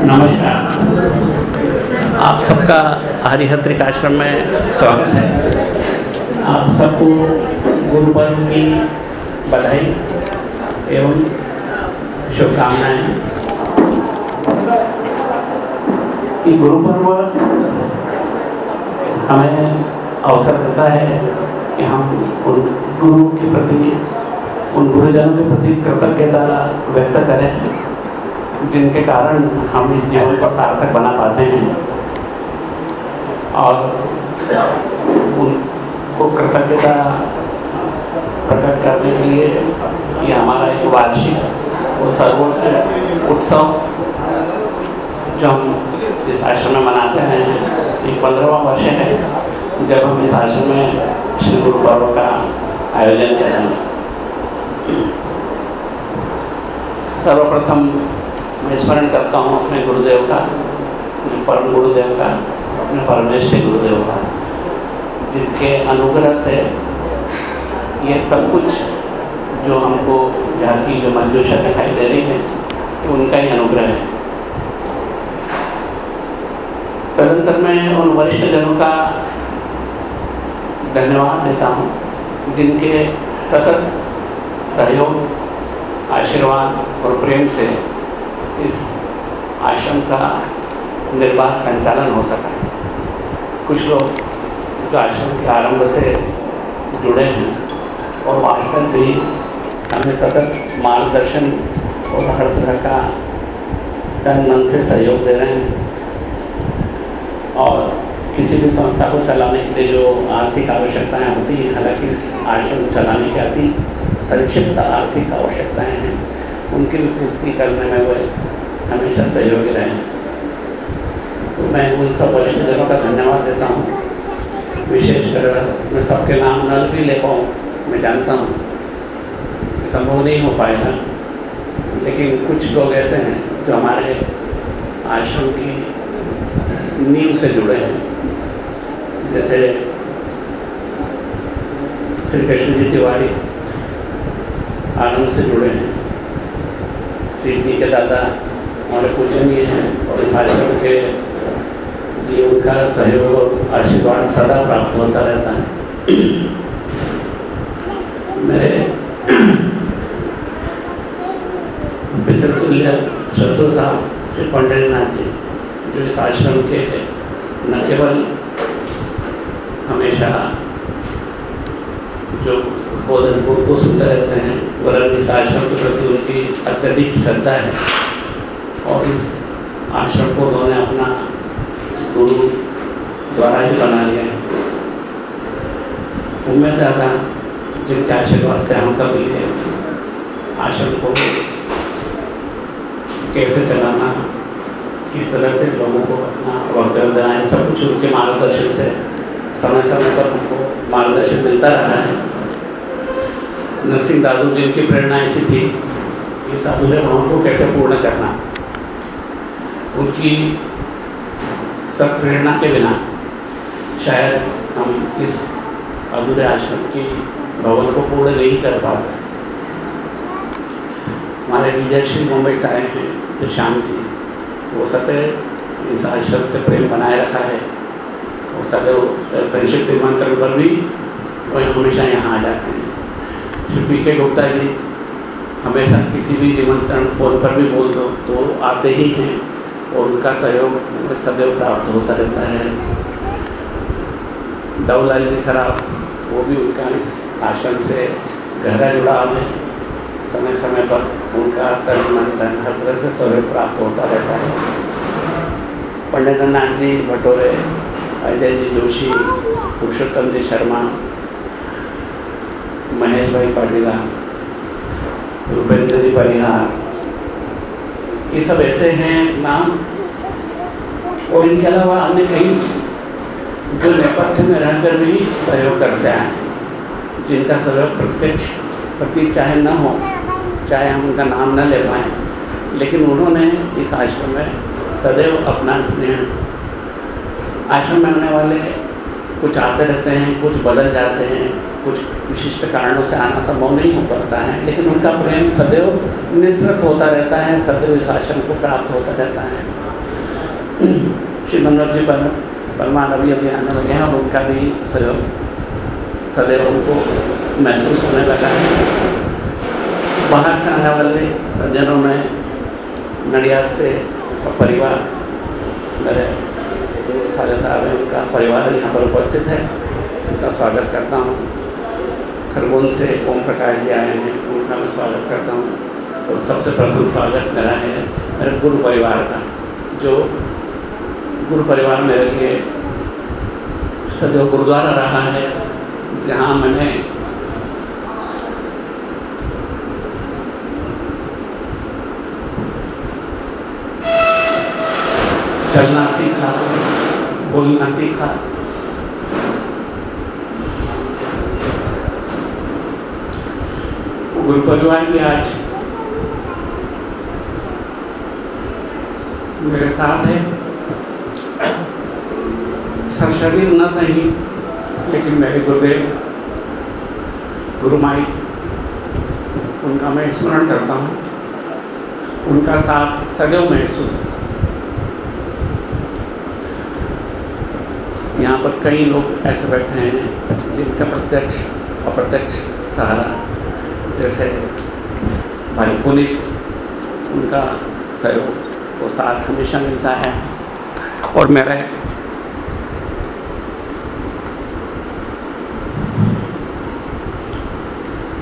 नमस्कार। आप सबका हरिहत्रिक आश्रम में स्वागत है। आप सबको गुरु पर्व की बधाई एवं शुभकामनाएँ। ये गुरु पर्व हमें अवसर देता है कि हम उन गुरु के प्रति, उन गुरुजनों के प्रति कृतज्ञता व्यक्त करें। जिनके कारण हम इस जीवन को सार्थक बना पाते हैं और उनको कृतज्ञता प्रकट करने के लिए ये हमारा एक वार्षिक और सर्वोच्च उत्सव जो हम इस आश्रम में मनाते हैं, ये पंद्रहवा वर्ष है जब हम इस आश्रम में श्री गुरु पर्व का आयोजन हैं सर्वप्रथम मैं स्मरण करता हूँ अपने गुरुदेव का, अपने परम गुरुदेव का, अपने परमेश्वर गुरुदेव का, जिनके अनुग्रह से ये सब कुछ जो हमको यहाँ की जो मंजूषा दिखाई दे रही है उनका ही अनुग्रह है। तदंतर मैं उन वरिष्ठ जनों का धन्यवाद देता हूँ, जिनके सतत सहयोग, आशीर्वाद और प्रेम से इस आश्रम का निर्बाध संचालन हो सका। कुछ लोग जो आश्रम के आरंभ से जुड़े हैं और वास्तव भी हमें सतत मार्गदर्शन और हर तरह का तन मन से सहयोग दे रहे हैं। और किसी भी संस्था को चलाने के लिए जो आर्थिक आवश्यकताएँ होती हैं, हालाँकि इस आश्रम को चलाने की अति संक्षिप्त आर्थिक आवश्यकताएँ हैं, उनकी भी पूर्ति करने में वह हमेशा सहयोगी रहे तो मैं उन सब वरिष्ठ जनों का धन्यवाद देता हूँ। विशेषकर मैं सबके नाम न भी ले पाऊँ, मैं जानता हूँ। संभव नहीं हो पाएगा। लेकिन कुछ लोग ऐसे हैं जो हमारे आश्रम की नींव से जुड़े हैं। जैसे श्री कृष्ण जी तिवारी आनंद से जुड़े हैं। सिद्धि के दादा हमारे पूजनीय हैं और इस आश्रम के लिए उनका सहयोग और आशीर्वाद सदा प्राप्त होता रहता है। मेरे पितृतुल्य शत्रु साहब श्री पंडित नाथ जी, जो इस आश्रम के न केवल हमेशा जो बोधन को सुनते रहते हैं वरन इस आश्रम के प्रति उनकी अत्यधिक श्रद्धा है। और इस आश्रम को उन्होंने अपना गुरु द्वारा ही बना लिया है। उम्मीद था जिनके आशीर्वाद से हम सब ये आश्रम को, कैसे चलाना, किस तरह से लोगों को अपना वक्तव्य देना, सब कुछ उनके मार्गदर्शन से समय समय पर उनको मार्गदर्शन मिलता रहा है। नरसिंह दादू जिनकी प्रेरणा ऐसी थी कि अधूरे भाव को कैसे पूर्ण करना। उनकी सब प्रेरणा के बिना शायद हम इस अधूरे आश्रम की भवन को पूर्ण नहीं कर पाते। हमारे विजय श्री मुंबई से आए हैं जो श्याम जी, वो सतह इस आश्रम से प्रेम बनाए रखा है। वो सदैव संक्षिप्त निमंत्रण पर भी वही हमेशा यहाँ आ जाते हैं। श्री पी के गुप्ता जी, हमेशा किसी भी निमंत्रण फ़ोन पर भी बोल दो तो आते ही हैं। और उनका सहयोग सदैव प्राप्त होता रहता है। दवलाल जी सराफ वो भी उनका इस आश्रम से गहरा जुड़ाव है। समय समय पर उनका तन मन धन हर तरह से सहयोग प्राप्त होता रहता है। पंडित नाथ जी भटोरे, अजय जी जोशी, पुरुषोत्तम जी शर्मा, महेश भाई पाटीला रुपेंद्र जी परिहार ये सब ऐसे हैं, नाम। और इनके अलावा अन्य कई जो नेपथ्य में रहकर भी सहयोग करते हैं, जिनका सहयोग प्रत्यक्ष, प्रतीक चाहे न हो, चाहे हम उनका नाम न ले पाएँ, लेकिन उन्होंने इस आश्रम में सदैव अपना स्नेह, आश्रम में आने वाले कुछ आते रहते हैं, कुछ बदल जाते हैं, कुछ विशिष्ट कारणों से आना संभव नहीं हो पाता है। लेकिन उनका प्रेम सदैव निश्रत होता रहता है, सदैव इस आश्रम को प्राप्त होता रहता है। श्री मनोहर जी पर परमान अभी अभी आने लगे हैं और उनका भी सहयोग सदैव उनको महसूस होने लगा है। बाहर से आने वाले सज्जनों में नडियाद से परिवार साले साहब हैं उनका परिवार यहाँ पर उपस्थित है। उनका स्वागत करता हूँ। खरगोन से ओम प्रकाश जी आए हैं। उनका मैं स्वागत करता हूँ। और सबसे प्रथम स्वागत मेरा है मेरे गुरु परिवार का, जो गुरु परिवार मेरे लिए सदैव गुरुद्वारा रहा है, जहाँ मैंने चलना सीखा। बोलना सीखा। गुरु परिवार भी आज। मेरे साथ है। सर शरीर न सही, लेकिन मेरे गुरुदेव, गुरु माई, उनका मैं स्मरण करता हूँ। उनका साथ सदैव महसूस होता यहाँ पर कई लोग ऐसे बैठे हैं जिनका प्रत्यक्ष, अप्रत्यक्ष सहारा, जैसे भाई पुनित, उनका सहयोग वो साथ हमेशा मिलता है। और मेरे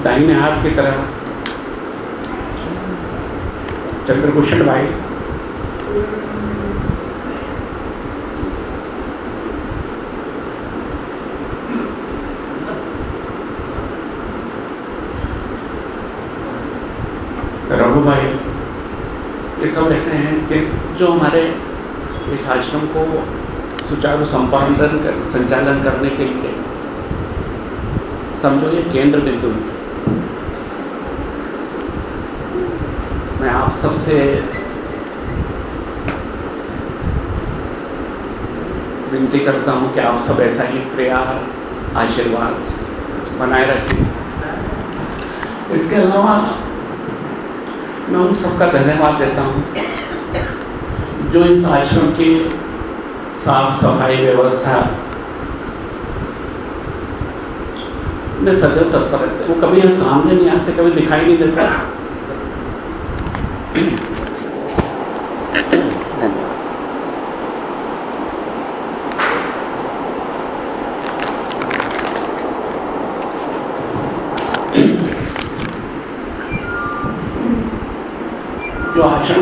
दाहिने हाथ की तरफ़ चंद्रभूषण भाई रघु भाई ये सब ऐसे हैं। जो हमारे इस आश्रम को सुचारू संपादन कर, संचालन करने के लिए, समझो ये केंद्र बिंदु मैं आप सबसे विनती करता हूँ कि आप सब ऐसा ही प्रयास आशीर्वाद बनाए रखें। इसके अलावा मैं उन सबका धन्यवाद देता हूँ, जो इस आश्रम की साफ़ सफ़ाई व्यवस्था में सदैव तत्पर रहते वो कभी यहाँ सामने नहीं आते, कभी दिखाई नहीं देता धन्यवाद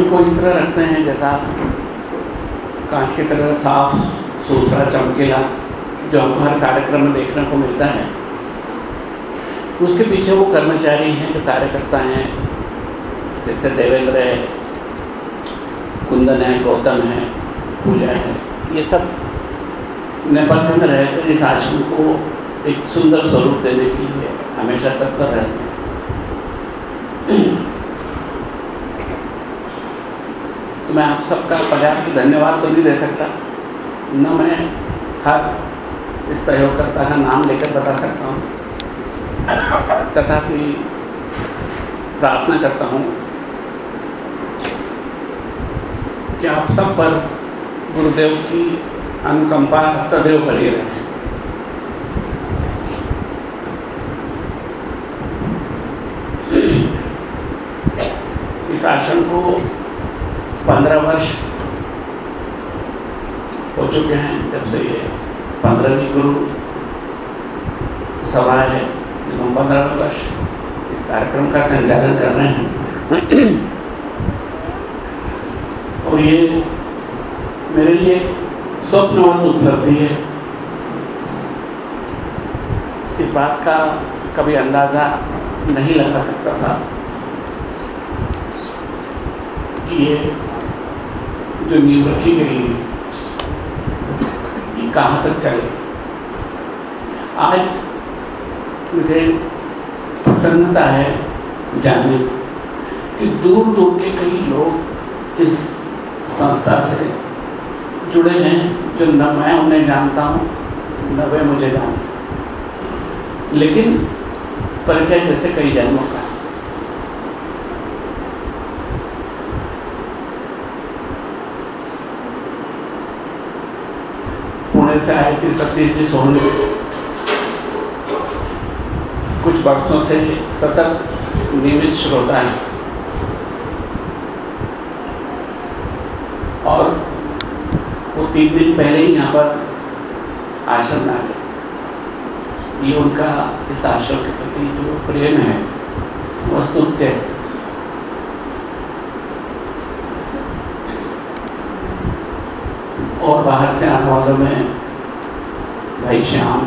को इस तरह रखते हैं, जैसा कांच की तरह साफ़ सुथरा चमकीला जो हमको हर कार्यक्रम में देखने को मिलता है। उसके पीछे वो कर्मचारी हैं जो कार्यकर्ता हैं, जैसे देवेंद्र है, कुंदन है, गौतम है, पूजा है, ये सब नेपथ्य में रहकर इस आश्रम को एक सुंदर स्वरूप देने के लिए हमेशा तत्पर रहते हैं तो मैं आप सबका पर्याप्त धन्यवाद तो नहीं दे सकता। न मैं हर इस सहयोगकर्ता का नाम लेकर बता सकता हूँ। तथापि प्रार्थना करता हूँ कि आप सब पर गुरुदेव की अनुकंपा सदैव बनी रहे। इस आश्रम को पंद्रह वर्ष हो चुके हैं जब से ये पंद्रहवीं गुरु सभा है, जब हम पंद्रह वर्ष इस कार्यक्रम का संचालन कर रहे हैं। और ये मेरे लिए स्वप्नवत उपलब्धि है। इस बात का कभी अंदाज़ा नहीं लगा सकता था कि ये जो नींव रखी गई है, ये कहाँ तक चले? आज मुझे प्रसन्नता है जानने कि दूर दूर के कई लोग इस संस्था से जुड़े हैं, जो न मैं उन्हें जानता हूँ, न वे मुझे जानते लेकिन परिचय जैसे कई जन्मों का से आए श्री सतीश जी सोनी कुछ वर्षों से सतत नियमित श्रोता है। और वो तीन दिन पहले ही यहाँ पर आश्रम आ गए। ये उनका इस आश्रम के प्रति जो प्रेम है वस्तुत्व है। और बाहर से आने वालों में भाई श्याम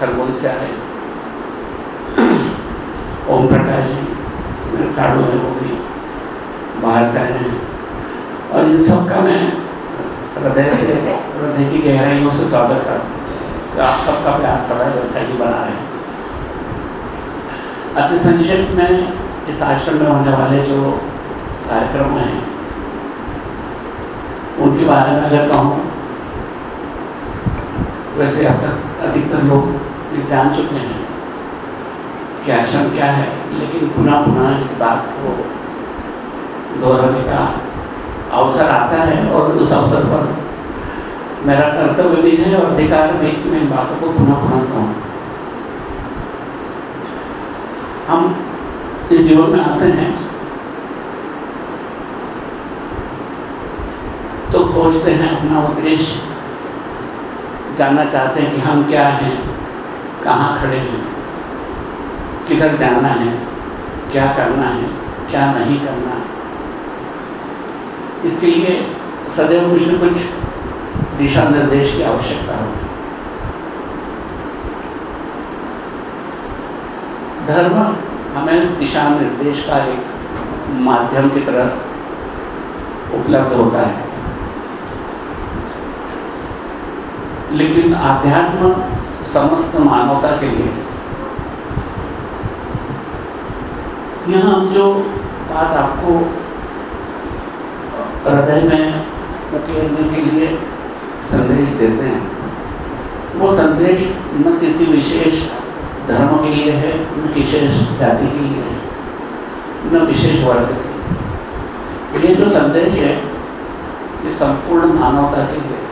खरगोन से आए? ओम प्रकाश जी, मेरे साड़ू है वो भी बाहर से आए हैं। और इन सब का मैं हृदय से, हृदय की गहराइयों से स्वागत करता आप सबका प्यार सदा वैसा ही बना रहे। हैं अति संक्षिप्त में इस आश्रम में होने वाले जो कार्यक्रम हैं, उनके बारे में अगर कहूँ वैसे अब तक अधिकतर लोग जान चुके हैं कि आश्रम क्या है, लेकिन पुनः पुनः इस बात को दोहराने का अवसर आता है और उस अवसर पर मेरा कर्तव्य भी है और अधिकार भी मैं इन बातों को पुनः पुनः कहूँ। हम इस जीवन में आते हैं तो खोजते हैं अपना उद्देश्य। जानना चाहते हैं कि हम क्या हैं, कहाँ खड़े हैं, किधर जाना है, क्या करना है, क्या नहीं करना है। इसके लिए सदैव न कुछ दिशा निर्देश की आवश्यकता होती धर्म हमें दिशा निर्देश का एक माध्यम की तरह उपलब्ध होता है। लेकिन आध्यात्म समस्त मानवता के लिए। यहाँ हम जो बात आपको हृदय में उकेरने के लिए संदेश देते हैं, वो संदेश न किसी विशेष धर्म के लिए है, न विशेष जाति के लिए है, न विशेष वर्ग के लिए। ये जो संदेश है, ये संपूर्ण मानवता के लिए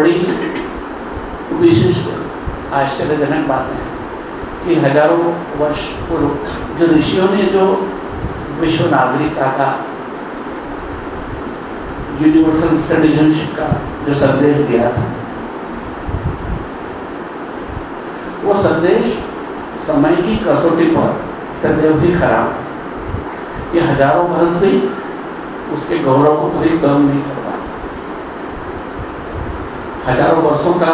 बड़ी विशिष्ट आश्चर्यजनक बात है कि हज़ारों वर्ष पूर्व जो ऋषियों ने जो विश्व नागरिकता का यूनिवर्सल सिटीजनशिप का जो संदेश दिया था, वो संदेश समय की कसौटी पर सदैव भी खराब ये हज़ारों वर्ष भी उसके गौरव को कभी कम नहीं कर। हज़ारों वर्षों का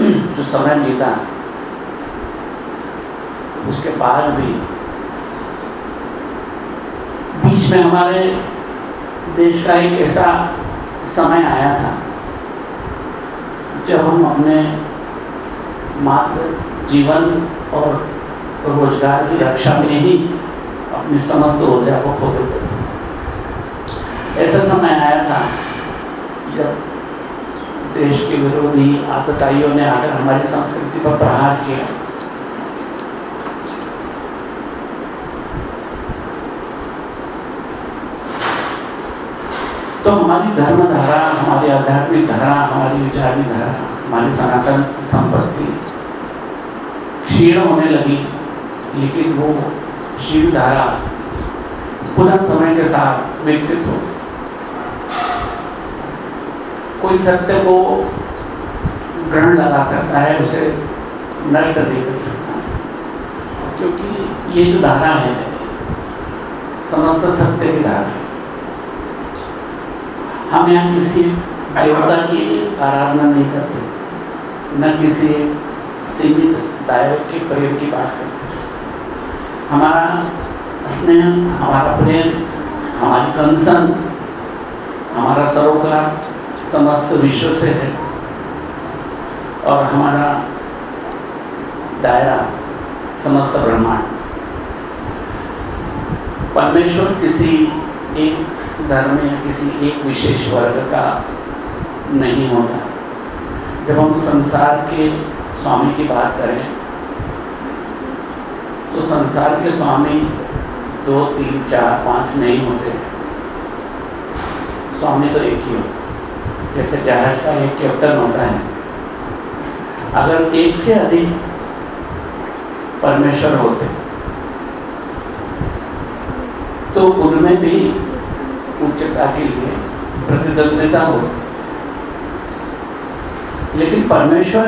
जो समय बीता, उसके बाद भी बीच में हमारे देश का एक ऐसा समय आया था, जब हम अपने मात्र जीवन और रोज़गार की रक्षा में ही अपनी समस्त ऊर्जा को खो देते ऐसा समय आया था जब देश के विरोधी आतताइयों ने आकर हमारी संस्कृति पर प्रहार किया। तो हमारी धर्म धारा हमारी आध्यात्मिक धारा, हमारी विचारनी धारा हमारी सनातन संपत्ति क्षीण होने लगी, लेकिन वो क्षीण धारा पुनः समय के साथ विकसित हो कोई सत्य को ग्रहण लगा सकता है, उसे नष्ट नहीं कर सकता। क्योंकि ये जो धारा है, समस्त सत्य की धारा है। हम यहाँ किसी देवता की आराधना नहीं करते, न किसी सीमित दायरे के प्रेम की बात करते। हमारा स्नेह, हमारा प्रेम, हमारी कंसन हमारा सरोकार समस्त विश्व से है। और हमारा दायरा समस्त ब्रह्मांड। परमेश्वर किसी एक धर्म या किसी एक विशेष वर्ग का नहीं होता। जब हम संसार के स्वामी की बात करें तो संसार के स्वामी दो, तीन, चार, पाँच नहीं होते। स्वामी तो एक ही होता। जैसे जहाज़ का एक कैप्टन होता है। अगर एक से अधिक परमेश्वर होते तो उनमें भी उच्चता के लिए प्रतिद्वंदिता होती। लेकिन परमेश्वर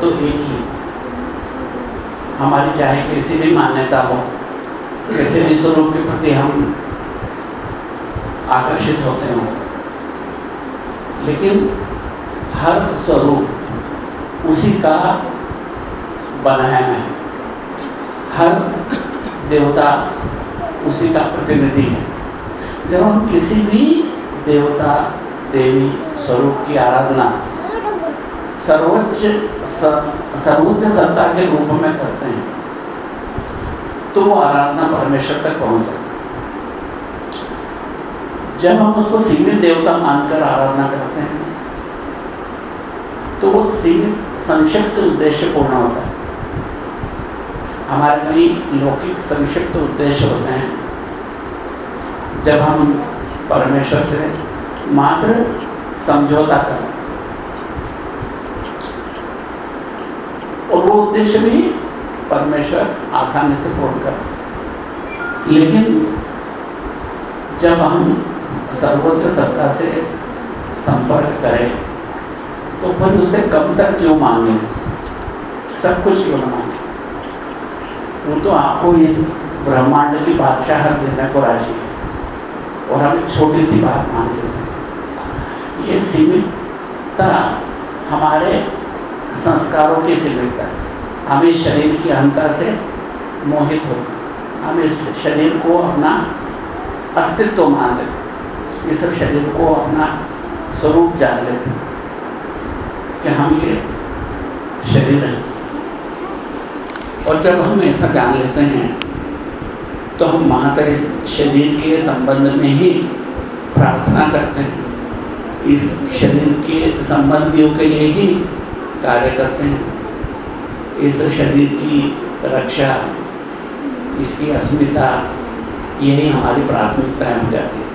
तो एक ही। हमारी चाहे किसी भी मान्यता हो, किसी भी स्वरूप के प्रति हम आकर्षित होते हो। लेकिन हर स्वरूप उसी का बनाया है। हर देवता उसी का प्रतिनिधि है। जब हम किसी भी देवता, देवी स्वरूप की आराधना सर्वोच्च सर्वोच्च सत्ता के रूप में करते हैं तो वो आराधना परमेश्वर तक पहुँच जब हम उसको सीमित देवता मानकर आराधना करते हैं तो वो सीमित संक्षिप्त उद्देश्य पूर्ण होता है। हमारे कई लौकिक संक्षिप्त उद्देश्य होते हैं। जब हम परमेश्वर से मात्र समझौता करें, और वो उद्देश्य भी परमेश्वर आसानी से पूर्ण कर लेकिन जब हम सर्वोच्च सत्ता से संपर्क करें तो फिर उसे कब तक क्यों मांगे, सब कुछ क्यों ना मांगे? वो तो आपको इस ब्रह्मांड की बादशाह देने को राज़ी है, और हम छोटी सी बात मान लेते हैं। ये सीमितता हमारे संस्कारों की सीमितता हम शरीर की अहंता से मोहित होते हम इस शरीर को अपना अस्तित्व मान लेते इस शरीर को अपना स्वरूप जान लेते कि हम ये शरीर है। और जब हम ऐसा जान लेते हैं तो हम मात्र इस शरीर के संबंध में ही प्रार्थना करते हैं। इस शरीर के संबंधियों के लिए ही कार्य करते हैं। इस शरीर की रक्षा, इसकी अस्मिता, यही हमारी प्राथमिकताएँ हो जाती है।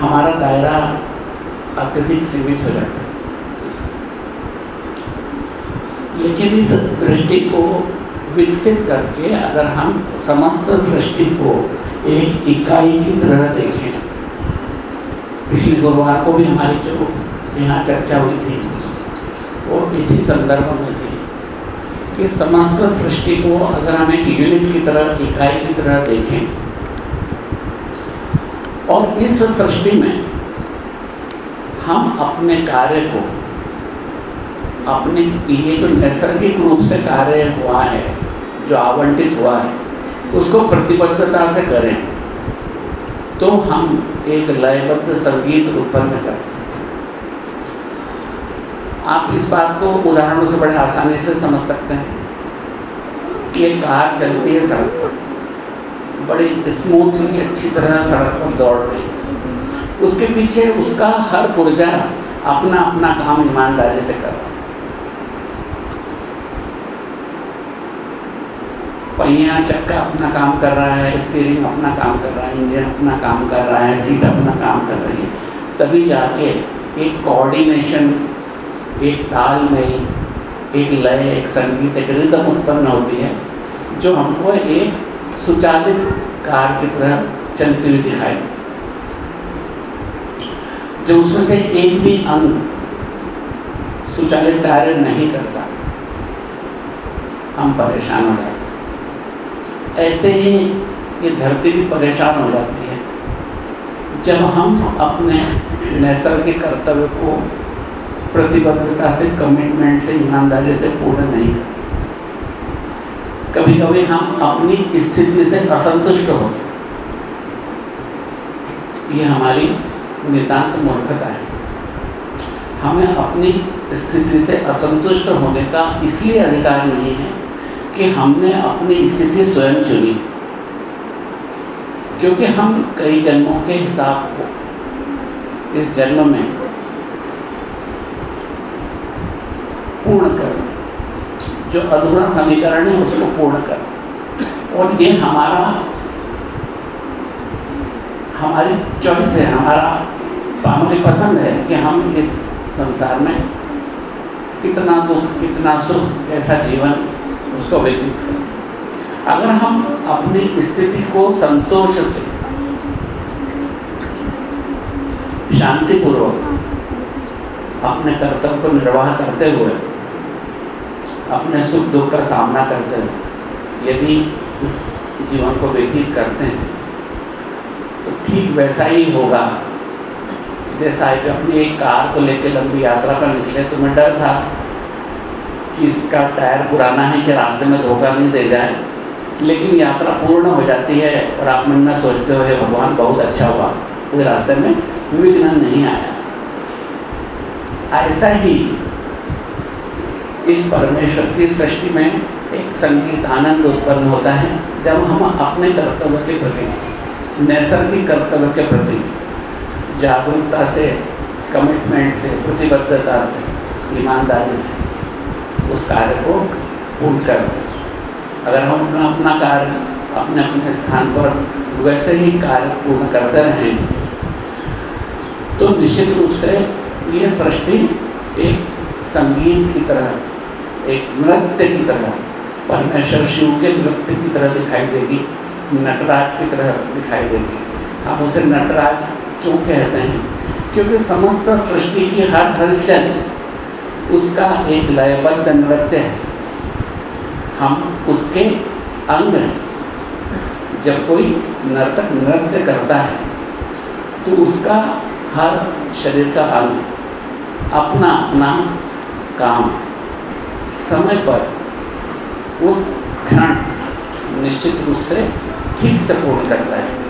हमारा दायरा अत्यधिक सीमित हो जाता है। लेकिन इस दृष्टि को विकसित करके अगर हम समस्त सृष्टि को एक इकाई की तरह देखें, पिछले गुरुवार को भी हमारी जो यहाँ चर्चा हुई थी, वो इसी संदर्भ में थी कि समस्त सृष्टि को अगर हम एक यूनिट की तरह, इकाई की तरह देखें और इस सृष्टि में हम अपने कार्य को, अपने लिए जो नैसर्गिक रूप से कार्य हुआ है, जो आवंटित हुआ है, उसको प्रतिबद्धता से करें तो हम एक लयबद्ध संगीत उत्पन्न करते आप इस बात को उदाहरणों से बड़े आसानी से समझ सकते हैं कि एक कार चलती है सड़क बड़ी स्मूथली अच्छी तरह सड़क पर दौड़ रही उसके पीछे उसका हर पुर्जा अपना अपना काम ईमानदारी से कर। रहा पहिया चक्का अपना काम कर रहा है स्टीयरिंग अपना काम कर रहा है इंजन अपना काम कर रहा है सीट अपना काम कर रही है। तभी जाके एक कोऑर्डिनेशन एक ताल में, एक लय, एक संगीत, एक रिदम उत्पन्न होती है, जो हमको एक सुचालित कार की तरह चलती हुई दिखाई। जब उसमें से एक भी अंग सुचालित कार्य नहीं करता, हम परेशान हो जाते ऐसे ही ये धरती भी परेशान हो जाती है। जब हम अपने नैसर्गिक कर्तव्य को प्रतिबद्धता से कमिटमेंट से, ईमानदारी से पूर्ण नहीं करते कभी कभी हम अपनी स्थिति से असंतुष्ट होते ये हमारी नितांत मूर्खता है। हमें अपनी स्थिति से असंतुष्ट होने का इसलिए अधिकार नहीं है कि हमने अपनी स्थिति स्वयं चुनी। क्योंकि हम कई जन्मों के हिसाब को इस जन्म में पूर्ण कर जो अधूरा समीकरण है उसको पूर्ण कर। और ये हमारा, हमारी चॉइस है, हमारा हमारी पसंद है कि हम इस संसार में कितना दुख, कितना सुख, कैसा जीवन उसको व्यतीत करें। अगर हम अपनी स्थिति को संतोष से, शांतिपूर्वक अपने कर्तव्य को निर्वाह करते हुए अपने सुख दुख का सामना करते हुए यदि इस जीवन को व्यतीत करते हैं तो ठीक वैसा ही होगा। जैसा कि अपनी एक कार को लेकर लंबी यात्रा पर निकले तो मैं डर था कि इसका टायर पुराना है कि रास्ते में धोखा नहीं दे जाए। लेकिन यात्रा पूर्ण हो जाती है और आप मन में सोचते हो भगवान, बहुत अच्छा हुआ। कोई रास्ते में विघ्न नहीं आया। ऐसा ही इस परमेश्वर की सृष्टि में एक संगीत आनंद उत्पन्न होता है, जब हम अपने कर्तव्य के प्रति, नैसर्गिक कर्तव्य के प्रति जागरूकता से कमिटमेंट से, प्रतिबद्धता से, ईमानदारी से उस कार्य को पूर्ण कर अगर हम अपना अपना कार्य अपने अपने स्थान पर वैसे ही कार्य पूर्ण करते रहें तो निश्चित रूप से ये सृष्टि एक संगीत की तरह एक नृत्य की तरह, परमेश्वर शिव के नृत्य की तरह दिखाई देगी, नटराज की तरह दिखाई देगी। आप उसे नटराज क्यों कहते हैं? क्योंकि समस्त सृष्टि की हर हलचल उसका एक लयबद्ध नृत्य है। हम उसके अंग हैं। जब कोई नर्तक नृत्य करता है तो उसका हर शरीर का अंग, अपना अपना काम। समय पर उस क्षण निश्चित रूप से ठीक से पूर्ण करता है।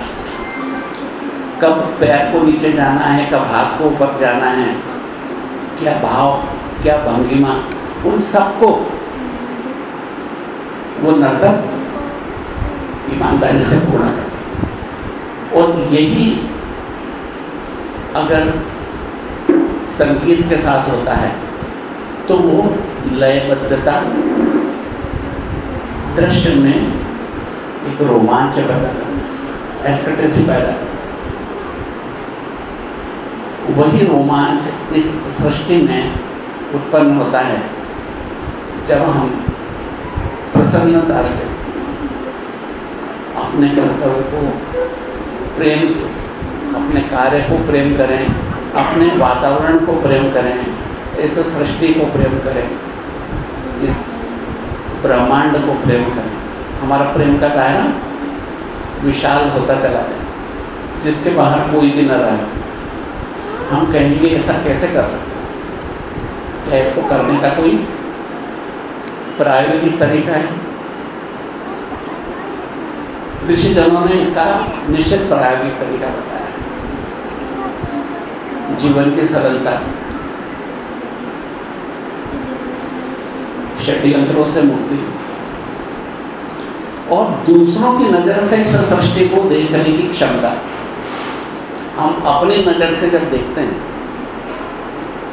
कब पैर को नीचे जाना है, कब हाथ को ऊपर जाना है, क्या भाव, क्या भंगिमा, उन सबको वो नर्तक ईमानदारी से पूर्ण कर और यही अगर संगीत के साथ होता है तो वो लयबद्धता दृश्य में एक रोमांच पैदा करता है एस्कटेसी पैदा। वही रोमांच इस सृष्टि में उत्पन्न होता है, जब हम प्रसन्नता से अपने कर्तव्य को प्रेम से, अपने कार्य को प्रेम करें, अपने वातावरण को प्रेम करें इस सृष्टि को प्रेम करें। इस ब्रह्मांड को प्रेम करें। हमारा प्रेम का दायरा विशाल होता चला जाए जिसके बाहर कोई भी न रहे। हम कहेंगे, ऐसा कैसे कर सकते क्या इसको करने का कोई प्रायोगिक तरीका है? ऋषि जनों ने इसका निश्चित प्रायोगिक तरीका बताया। जीवन की सरलता। षड्यंत्रों से मुक्ति। और दूसरों की नज़र से इस सृष्टि को देखने की क्षमता। हम अपनी नज़र से जब देखते हैं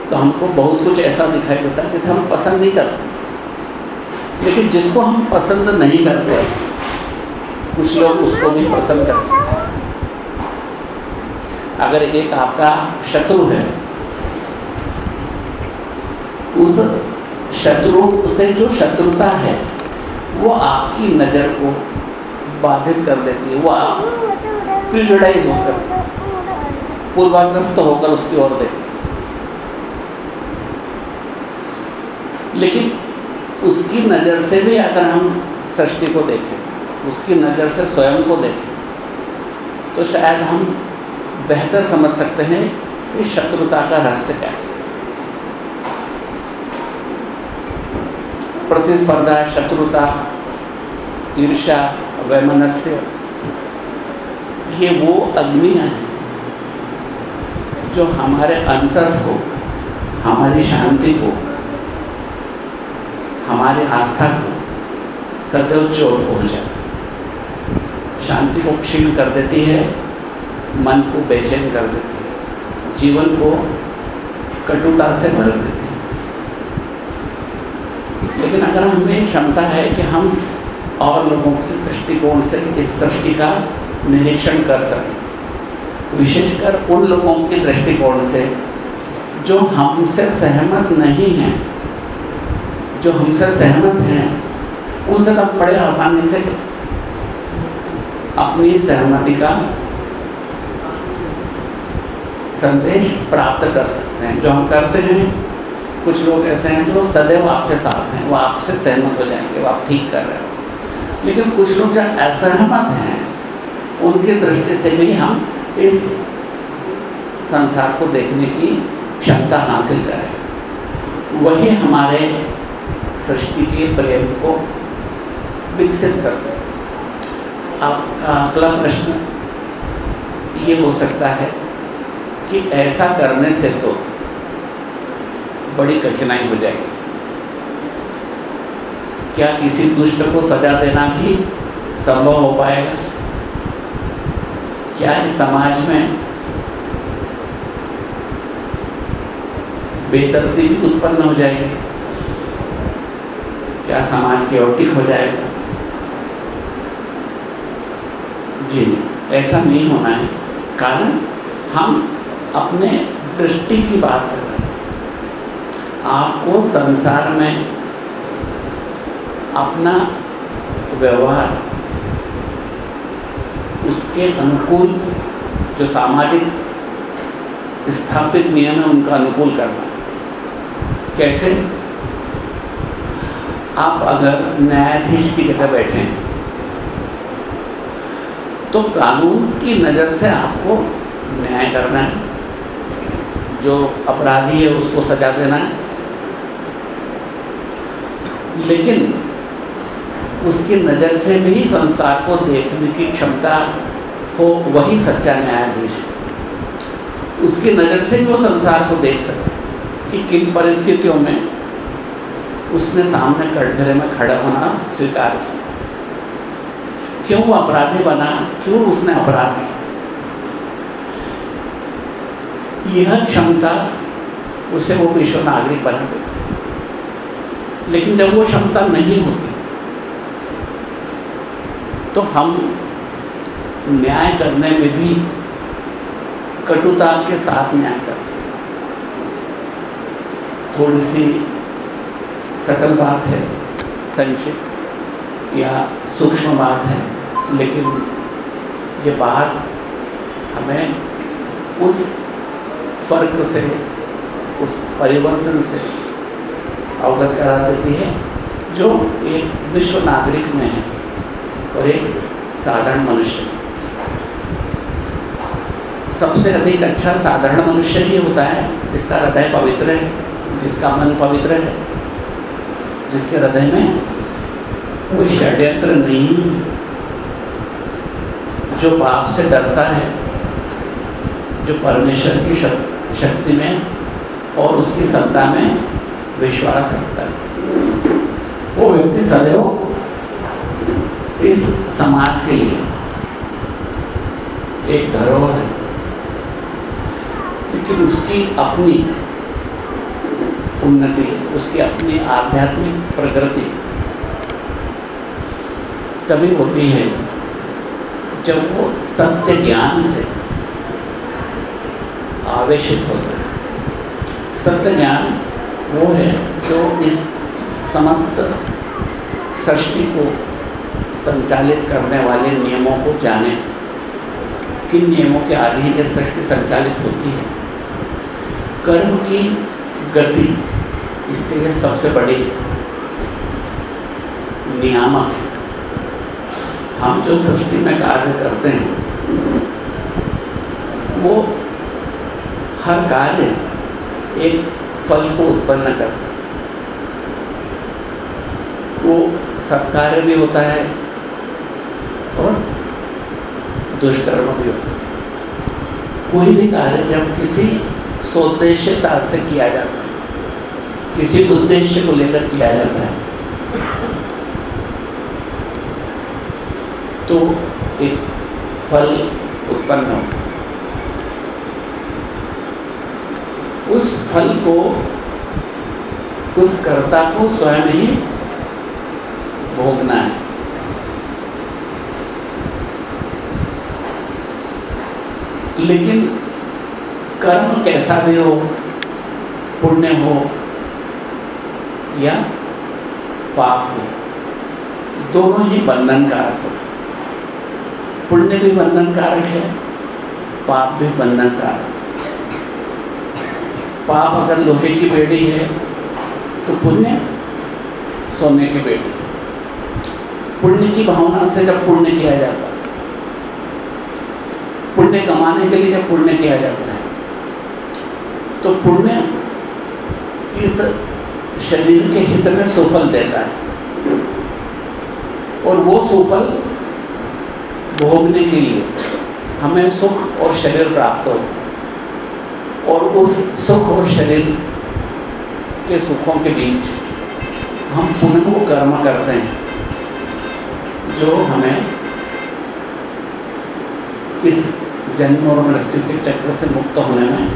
तो हमको बहुत कुछ ऐसा दिखाई देता है जिसे हम पसंद नहीं करते। लेकिन जिसको हम पसंद नहीं करते, कुछ लोग उसको भी पसंद करते अगर एक आपका शत्रु है, उस शत्रु से जो शत्रुता है, वो आपकी नज़र को बाधित कर देती है, वो आप प्रिजुडाइज होकर, पूर्वाग्रस्त होकर उसकी ओर देखें। लेकिन उसकी नज़र से भी अगर हम सृष्टि को देखें, उसकी नज़र से स्वयं को देखें तो शायद हम बेहतर समझ सकते हैं कि शत्रुता का रहस्य है। प्रतिस्पर्धा, शत्रुता ईर्षा वैमनस्य, ये वो अग्नियाँ हैं जो हमारे अंतस को, हमारी शांति को, हमारी आस्था को सदैव चोट पहुँचा शांति को क्षीण कर देती है, मन को बेचैन कर देती है, जीवन को कटुता से भर देती है। लेकिन अगर हमें क्षमता है कि हम और लोगों के दृष्टिकोण से इस सृष्टि का निरीक्षण कर सकें, विशेषकर उन लोगों के दृष्टिकोण से जो हमसे सहमत नहीं हैं, जो हमसे सहमत हैं, उनसे तब बड़े आसानी से अपनी सहमति का संदेश प्राप्त कर सकते हैं, जो हम करते हैं। कुछ लोग ऐसे हैं जो सदैव आपके साथ हैं, वो आपसे सहमत हो जाएँगे, वो आप ठीक कर रहे हो लेकिन कुछ लोग जो असहमत हैं, उनकी दृष्टि से भी हम इस संसार को देखने की क्षमता हासिल करें। वही हमारे सृष्टि के प्रेम को विकसित कर सकते आपका अगला प्रश्न ये हो सकता है कि ऐसा करने से तो बड़ी कठिनाई हो जाएगी। क्या किसी दुष्ट को सजा देना भी संभव हो पाएगा? क्या इस समाज में बेतरतीबी उत्पन्न हो जाएगी? क्या समाज के केओटिक हो जाएगा? जी, ऐसा नहीं होना है। कारण, हम अपने दृष्टि की बात कर। आपको संसार में अपना व्यवहार, उसके अनुकूल जो सामाजिक स्थापित नियम है, उनका अनुकूल करना। कैसे? आप अगर न्यायाधीश की जगह बैठे हैं तो कानून की नज़र से आपको न्याय करना है। जो अपराधी है, उसको सजा देना है। लेकिन उसकी नज़र से भी संसार को देखने की क्षमता हो, वही सच्चा न्यायाधीश। उसकी नज़र से वो संसार को देख सके कि किन परिस्थितियों में उसने सामने कटघरे में खड़ा होना स्वीकार किया। क्यों वो अपराधी बना? क्यों उसने अपराध किया? यह क्षमता उसे वो विश्व नागरिक बना देती लेकिन जब वो क्षमता नहीं होती तो हम न्याय करने में भी कटुता के साथ न्याय करते हैं। थोड़ी सी सकल बात है संक्षिप्त या सूक्ष्म बात है, लेकिन ये बात हमें उस फ़र्क से, उस परिवर्तन से अवगत करा देती है, जो एक विश्व नागरिक में है और एक साधारण मनुष्य। सबसे अधिक अच्छा साधारण मनुष्य ही होता है, जिसका हृदय पवित्र है, जिसका मन पवित्र है, जिसके हृदय में कोई षड्यंत्र नहीं जो पाप से डरता है, जो परमेश्वर की शक्ति में और उसकी सत्ता में विश्वास रखता है। वो व्यक्ति सदैव इस समाज के लिए एक धरोहर है। लेकिन उसकी अपनी उन्नति, उसकी अपनी आध्यात्मिक प्रगति तभी होती है जब वो सत्य ज्ञान से आवेशित होता है। सत्य ज्ञान वो है जो इस समस्त सृष्टि को संचालित करने वाले नियमों को जाने। किन नियमों के अधीन ये सृष्टि संचालित होती है? कर्म की गति इसके लिए सबसे बड़ी नियामक है। हम जो सृष्टि में कार्य करते हैं, वो हर कार्य एक फल को उत्पन्न करता है। वो सत्कार्य भी होता है और दुष्कर्म भी होता है। कोई भी कार्य जब किसी सोद्देश्यता से किया जाता है, किसी उद्देश्य को लेकर किया जाता है तो एक फल उत्पन्न हो उस फल को उस कर्ता को स्वयं ही भोगना है। लेकिन कर्म कैसा भी हो, पुण्य हो या पाप हो, दोनों ही बंधनकारक हो। पुण्य भी बंधनकारक है, पाप भी बंधनकारक पाप अगर लोहे की बेड़ी है तो पुण्य सोने की बेड़ी। पुण्य की भावना से जब पुण्य किया जाता है, पुण्य कमाने के लिए जब पुण्य किया जाता है तो पुण्य इस शरीर के हित में सुफल देता है। और वो सुफल भोगने के लिए हमें सुख और शरीर प्राप्त हो। और उस सुख और शरीर के सुखों के बीच हम पुनः कर्म करते हैं, जो हमें इस जन्म और मृत्यु के चक्र से मुक्त होने में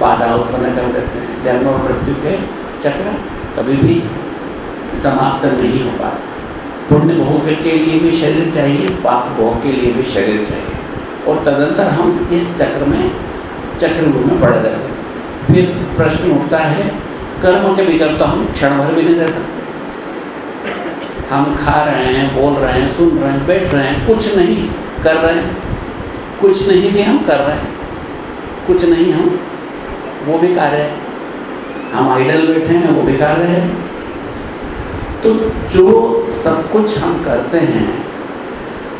बाधा उत्पन्न कर देते हैं। जन्म और मृत्यु के चक्र कभी भी समाप्त नहीं हो पाता। पुण्य भोग के लिए भी शरीर चाहिए, पाप भोग के लिए भी शरीर चाहिए। और तदंतर हम इस चक्र में चक्रव्यूह में पड़े रहते हैं। फिर प्रश्न उठता है, कर्म के बिगड़ तो हम क्षण भर भी नहीं रह सकते हम खा रहे हैं, बोल रहे हैं, सुन रहे हैं, बैठ रहे हैं, कुछ नहीं कर रहे हैं। कुछ नहीं भी हम कर रहे हैं। कुछ नहीं हम, वो भी कार्य है। हम आइडल बैठे हैं, वो भी कार्य है। तो जो सब कुछ हम करते हैं,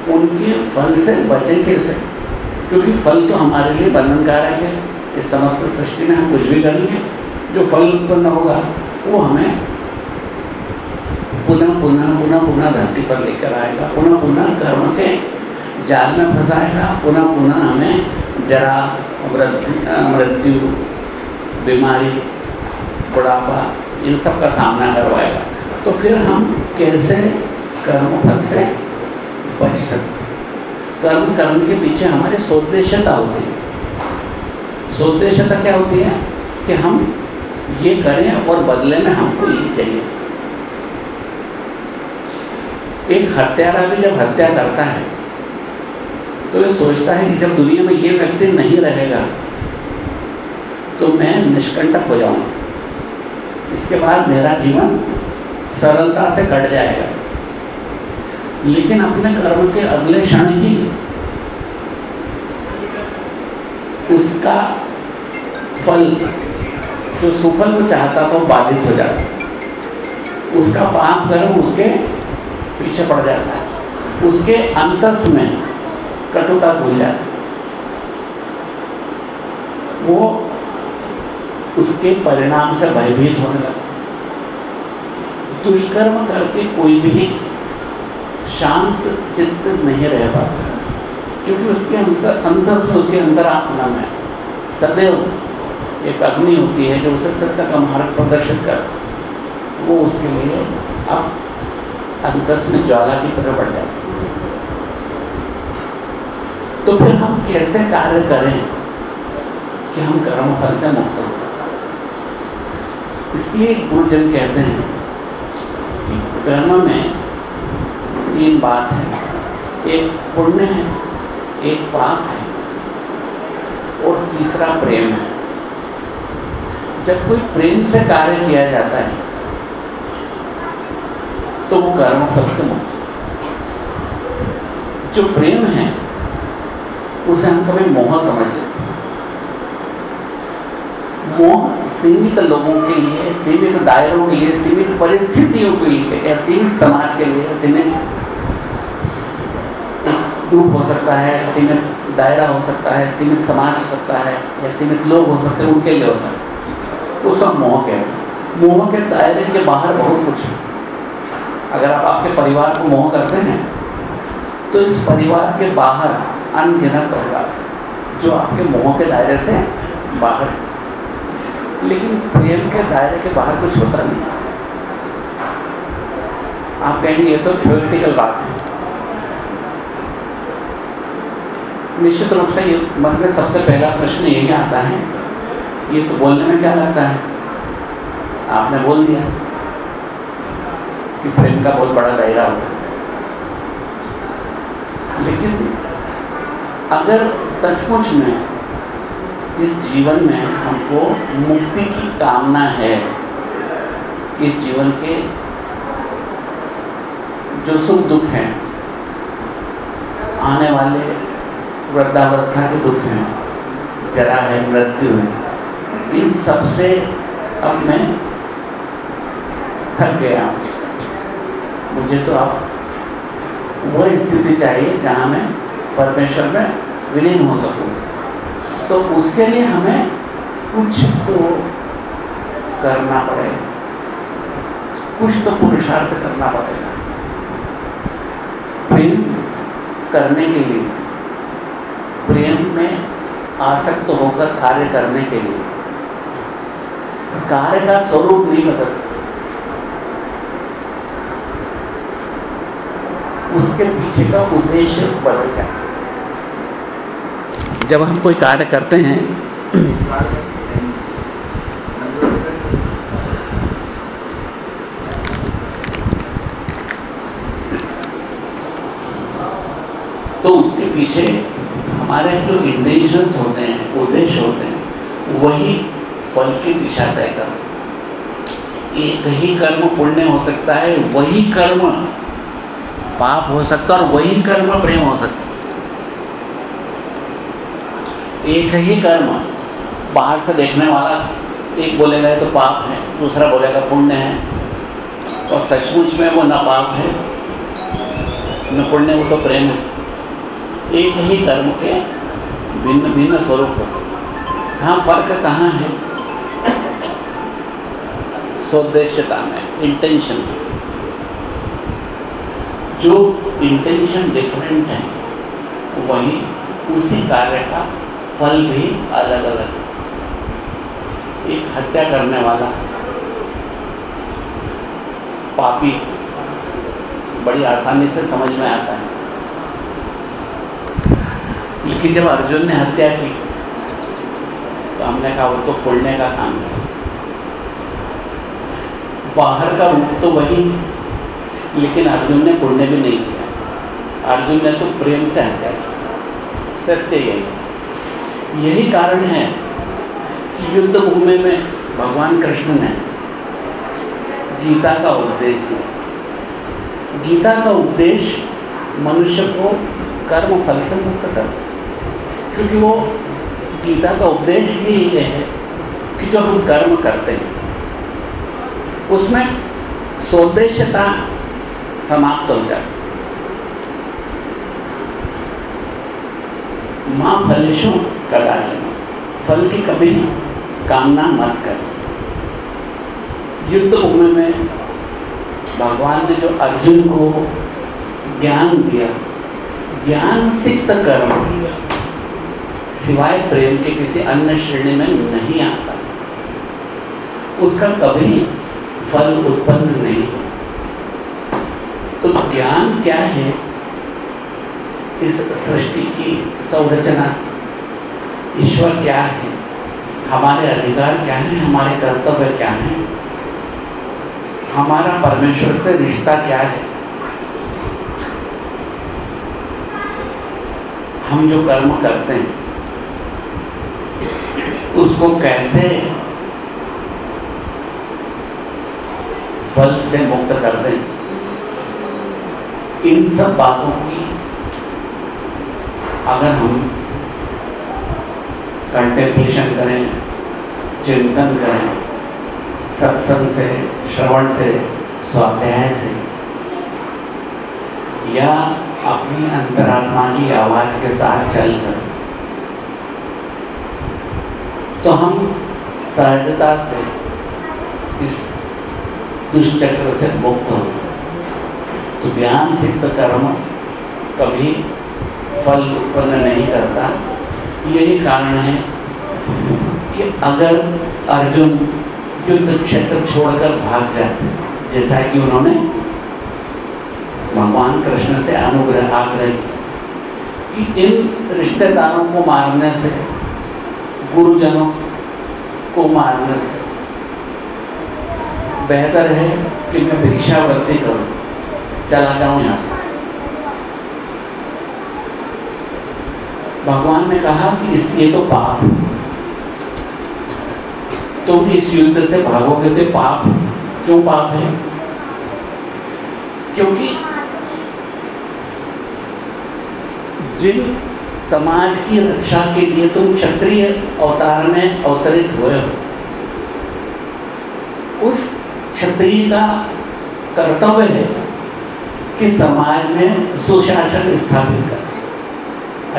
उनके फल से बचें कैसे क्योंकि फल तो हमारे लिए बंधनकारक है। इस समस्त सृष्टि में हम कुछ भी करेंगे, जो फल उत्पन्न होगा, वो हमें पुनः पुनः पुनः पुनः धरती पर लेकर आएगा, पुनः पुनः कर्म के जाल में फंसाएगा, पुनः पुनः हमें जरा मृत्यु, बीमारी, बुढ़ापा, इन सब का सामना करवाएगा। तो फिर हम कैसे कर्म फल से बच सकते कर्म कर्म के पीछे हमारी सोदेशता होती है। सोदेशता क्या होती है? कि हम ये करें और बदले में हमको ये चाहिए। एक हत्यारा भी जब हत्या करता है तो ये सोचता है कि जब दुनिया में ये व्यक्ति नहीं रहेगा तो मैं निष्कंटक हो जाऊँगा। इसके बाद मेरा जीवन सरलता से कट जाएगा। लेकिन अपने कर्म के अगले क्षण ही उसका फल, जो सुफल वो चाहता था, वो बाधित हो जाता उसका पाप कर्म उसके पीछे पड़ जाता है। उसके अंतस में कटुता भूल जाती वो उसके परिणाम से भयभीत होने लगता दुष्कर्म करके कोई भी शांत चित्त नहीं रह पाता। क्योंकि उसके अंतर अंतस में उसके अंतर आत्मा में सदैव एक अग्नि होती है जो उसे सत्य का मार्ग प्रदर्शित कर वो उसके लिए अब अंतस में ज्वाला की तरह बढ़ जाती तो फिर हम कैसे कार्य करें कि हम कर्म फल से मुक्त हो? इसलिए गुरुजन कहते हैं कि कर्म में तीन बात है। एक पुण्य है, एक पाप है, और तीसरा प्रेम है। जब कोई प्रेम से कार्य किया जाता है तो वो कर्म फल से मुक्त जो प्रेम है, उसे हम कभी मोह समझ लेते मोह सीमित लोगों के लिए, सीमित दायरों के लिए, सीमित परिस्थितियों के लिए, या सीमित समाज के लिए, सीमित ग्रुप हो सकता है, सीमित दायरा हो सकता है, सीमित समाज हो सकता है, या सीमित लोग हो सकते हैं उनके लिए होता है। उसका मोह कहते मोह के दायरे के बाहर बहुत कुछ है। अगर आप आपके परिवार को मोह करते हैं तो इस परिवार के बाहर अनगिनत होगा जो आपके मोह के दायरे से बाहर लेकिन प्रेम के दायरे के बाहर कुछ होता नहीं। आप कहेंगे, ये तो थ्योरिटिकल बात है। निश्चित रूप से ये मन में सबसे पहला प्रश्न यही आता है? ये तो बोलने में क्या लगता है? आपने बोल दिया कि प्रेम का बहुत बड़ा दायरा होता है। लेकिन अगर सचमुच में इस जीवन में हमको मुक्ति की कामना है, इस जीवन के जो सुख दुख हैं, आने वाले वृद्धावस्था के दुख हैं। जरा है, मृत्यु है। इन सबसे अब मैं थक गया मुझे तो अब वह स्थिति चाहिए जहाँ मैं परमेश्वर में विलीन हो सकूँ। तो उसके लिए हमें कुछ तो करना पड़ेगा। कुछ तो पुरुषार्थ करना पड़ेगा। प्रेम करने के लिए प्रेम में आसक्त होकर कार्य करने के लिए। कार्य का स्वरूप नहीं बदल। उसके पीछे का उद्देश्य बदल जाए जब हम कोई कार्य करते हैं तो उसके पीछे हमारे जो इंटेंशंस होते हैं उद्देश्य होते हैं वही फल की दिशा तय कर। एक ही कर्म पुण्य हो सकता है, वही कर्म पाप हो सकता है और वही कर्म प्रेम हो सकता एक ही कर्म, बाहर से देखने वाला एक बोलेगा तो पाप है, दूसरा बोलेगा, पुण्य है। और सचमुच में वो ना पाप है, न पुण्य, वो तो प्रेम है। एक ही कर्म के भिन्न भिन्न स्वरूप हो हाँ। फ़र्क कहाँ है? स्वदेश्यता में इंटेंशन जो इंटेंशन डिफरेंट है, वही उसी कार्य का फल भी अलग अलग एक हत्या करने वाला, पापी, बड़ी आसानी से समझ में आता है। लेकिन जब अर्जुन ने हत्या की तो हमने कहा वो तो खोलने का काम है। बाहर का रूप तो वही लेकिन अर्जुन ने पुण्य भी नहीं किया। अर्जुन ने तो प्रेम से हत्या सत्य यही यही कारण है कि युद्ध भूमि में भगवान कृष्ण ने गीता का उपदेश दिया। गीता का उपदेश मनुष्य को कर्म फल से मुक्त कर क्योंकि वो गीता का उपदेश ही ये है कि जो हम कर्म करते हैं उसमें स्वदेश्यता समाप्त हो जाती माँ फलेशु कदाचन फल की कभी कामना मत कर। युद्ध भूमि में भगवान ने जो अर्जुन को ज्ञान दिया, ज्ञान सिक्त कर्म सिवाय प्रेम के किसी अन्य श्रेणी में नहीं आता। उसका कभी फल उत्पन्न नहीं तो ज्ञान क्या है? इस सृष्टि की संरचना। ईश्वर क्या है? हमारे अधिकार क्या है? हमारे कर्तव्य क्या है? हमारा परमेश्वर से रिश्ता क्या है? हम जो कर्म करते हैं, उसको कैसे फल से मुक्त कर दें। इन सब बातों की अगर हम कंटेम्पलेशन करें, चिंतन करें, सत्संग से, श्रवण से, स्वाध्याय से, या अपनी अंतरात्मा की आवाज़ के साथ चलकर तो हम सहजता से इस दुष्चक्र से मुक्त हो तो ज्ञान सिद्ध कर्म कभी फल उत्पन्न नहीं करता। यही कारण है कि अगर अर्जुन युद्ध क्षेत्र छोड़कर भाग जाते, जैसा कि उन्होंने भगवान कृष्ण से अनुग्रह आग्रह किया, कि इन रिश्तेदारों को मारने से, गुरुजनों को मारने से बेहतर है कि मैं भिक्षावृत्ति करूँ। चला जाऊँ यहाँ से। भगवान ने कहा कि इस, ये तो पाप तुम इस युद्ध से भागोगे तो पाप क्यों पाप है? क्योंकि जिन समाज की रक्षा के लिए तुम क्षत्रिय अवतार में अवतरित हुए हो, उस क्षत्रिय का कर्तव्य है कि समाज में सुशासन स्थापित कर।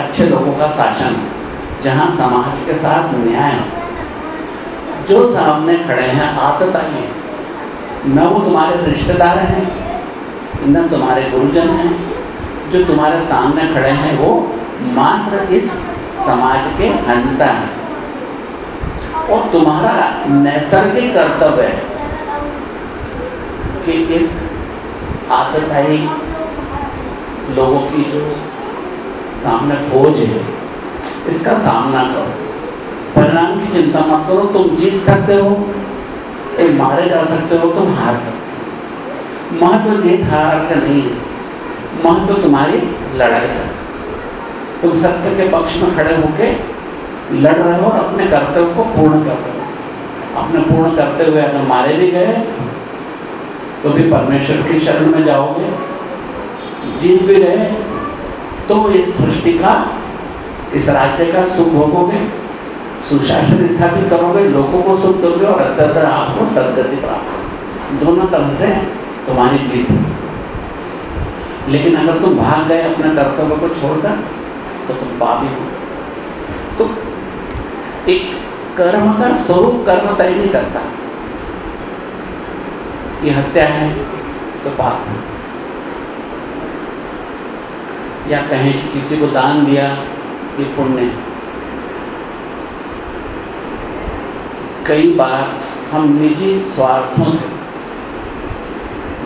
अच्छे लोगों का शासन, जहाँ समाज के साथ न्याय हो। जो सामने खड़े हैं, आतताई हैं। न वो तुम्हारे रिश्तेदार हैं, न तुम्हारे गुरुजन हैं। जो तुम्हारे सामने खड़े हैं, वो मात्र इस समाज के हंता हैं। और तुम्हारा नैसर्गिक कर्तव्य है कि इस आतताई लोगों की जो सामने फौज है, इसका सामना करो। परिणाम की चिंता मत करो, तुम जीत सकते हो, तुम मारे जा सकते हो, तुम हार सकते हो। महत्व जीत हार का नहीं है। महत्व तुम्हारी लड़ाई का तुम सत्य के पक्ष में खड़े होके लड़ रहे हो और अपने कर्तव्य को पूर्ण कर रहे हो। अपने पूर्ण करते हुए अगर मारे भी गए तो भी परमेश्वर की शरण में जाओगे, जीत भी गए तो इस सृष्टि का, इस राज्य का सुख भोगोगे, सुशासन स्थापित करोगे, लोगों को सुख दोगे और अंततः आपको सदगति प्राप्त दोनों तरह से तुम्हारी जीत। लेकिन अगर तुम भाग गए अपने कर्तव्य को छोड़कर तो तुम पापी हो। तो एक कर्म का स्वरूप कर्म तय नहीं करता। कि हत्या है तो पाप है। या कहें कि किसी को दान दिया, ये पुण्य कई बार हम निजी स्वार्थों से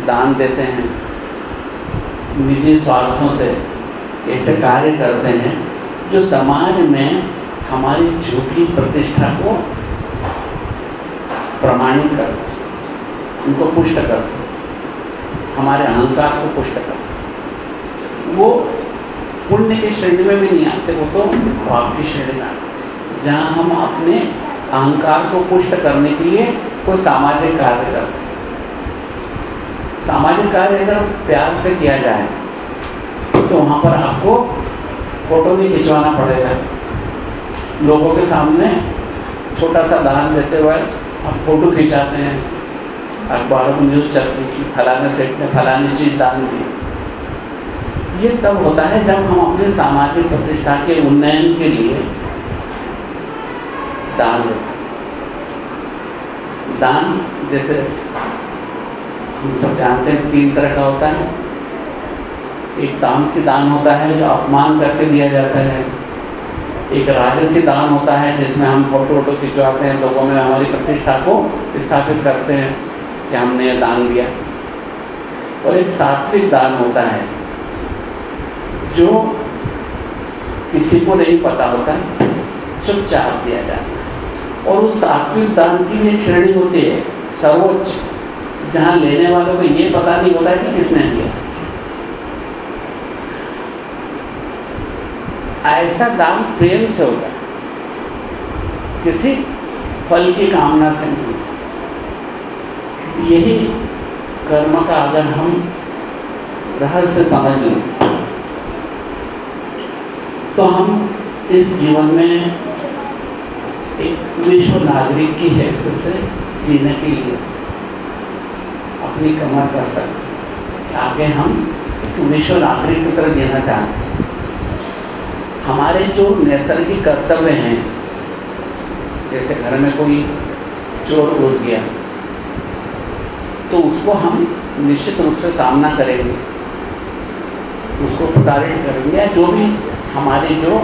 दान देते हैं, निजी स्वार्थों से ऐसे कार्य करते हैं, जो समाज में हमारी झूठी प्रतिष्ठा को प्रमाणित करते उनको पुष्ट करते हमारे अहंकार को पुष्ट करते वो पुण्य की श्रेणी में भी नहीं आते, वो तो पाप की श्रेणी में आते। जहाँ हम अपने अहंकार को पुष्ट करने के लिए कोई सामाजिक कार्य करते सामाजिक कार्य अगर प्यार से किया जाए तो वहाँ पर आपको फ़ोटो भी खिंचवाना पड़ेगा। लोगों के सामने छोटा सा दान देते हुए आप फ़ोटो खिंचाते हैं। अखबारों में न्यूज़ चलती कि फलाने सेठ ने फलानी चीज़ दान दी। ये तब होता है जब हम अपने सामाजिक प्रतिष्ठा के उन्नयन के लिए दान देते दान जैसे हम सब जानते हैं तीन तरह का होता है। एक तामसी दान होता है, जो अपमान करके दिया जाता है। एक राजसी दान होता है, जिसमें हम फ़ोटो वोटो खिंचवाते हैं, लोगों में हमारी प्रतिष्ठा को स्थापित करते हैं। कि हमने दान दिया। और एक सात्विक दान होता है, जो किसी को नहीं पता होता, चुपचाप दिया जाता है। और उस सात्विक दान की एक श्रेणी होती है, सर्वोच्च, जहाँ लेने वालों को ये पता नहीं होता कि किसने दिया। ऐसा दान प्रेम से होता है। किसी फल की कामना से नहीं। यही कर्म का अगर हम रहस्य समझ लें तो हम इस जीवन में एक विश्व नागरिक की हैसियत से जीने के लिए अपनी कमर कर सकते आगे हम एक विश्व नागरिक की तरह जीना चाहते हैं। हमारे जो नैसर्गिक कर्तव्य हैं, जैसे घर में कोई चोर घुस गया तो उसको हम निश्चित रूप से सामना करेंगे। उसको प्रताड़ित करेंगे। या जो भी हमारे जो